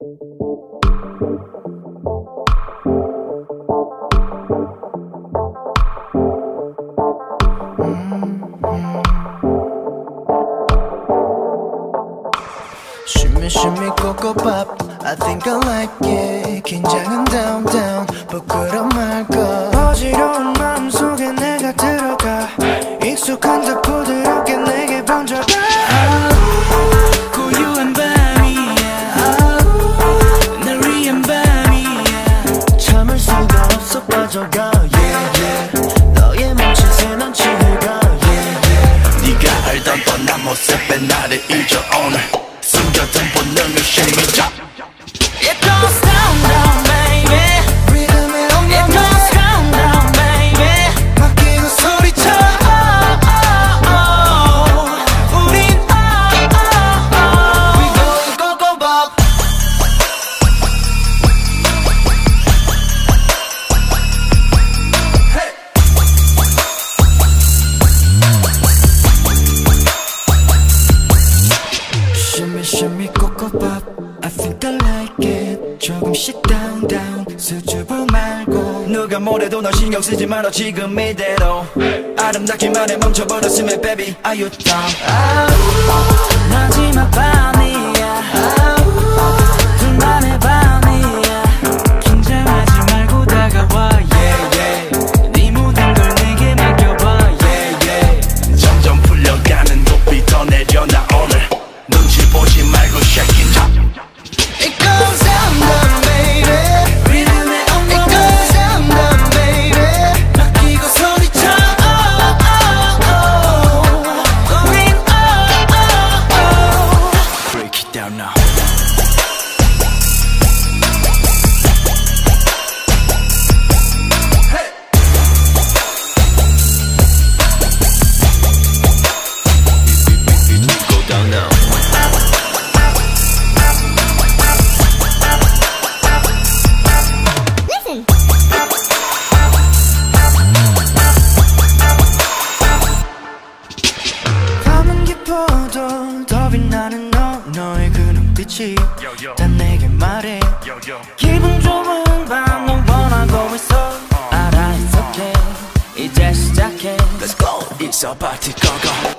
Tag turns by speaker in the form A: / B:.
A: Shimmy shimmy cocoa pop I think I like it 긴장은 down down 부끄럼 말고 어지러운 마음속에 내가 들어가 익숙한 듯
B: 네가 알던 뻔한 모습에 나를 잊어 오늘
A: cocoa pop I think I like it 조금씩 down down 수줍어 말고
B: 누가 뭐래도 널 신경 쓰지 말아 지금 이대로 아름답기만 해 멈춰버렸으면 baby are you down
A: 마지막 밤 그 눈빛이 다 내게 말해 기분 좋은 밤넌 원하고 있어 알아 it's okay 이제 시작해
B: Let's go it's about to go go